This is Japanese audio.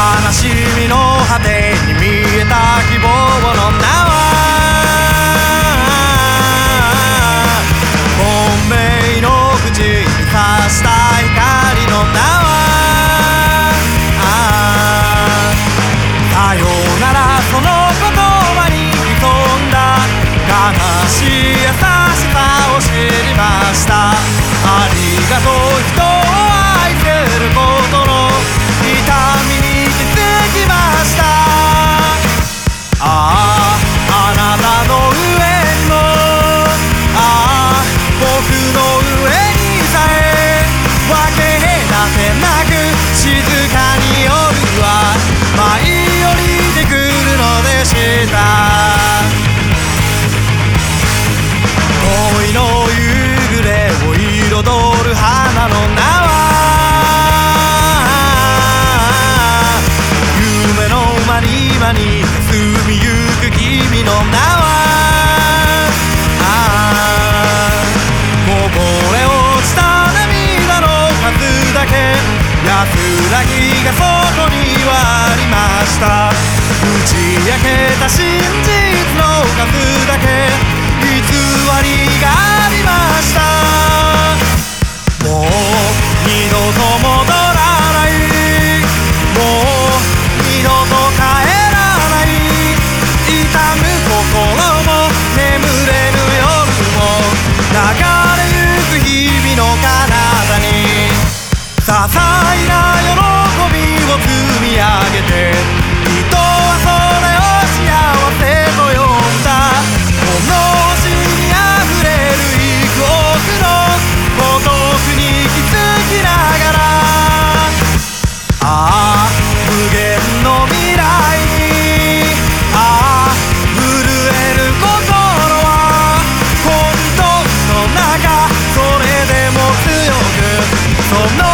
悲しみの果てに見えた希望の名は本命の口に刺した光の名はさようならその言葉に潜んだ悲しい優しさを知りました。ますらぎがそこにはありました。打ち明けた信 so no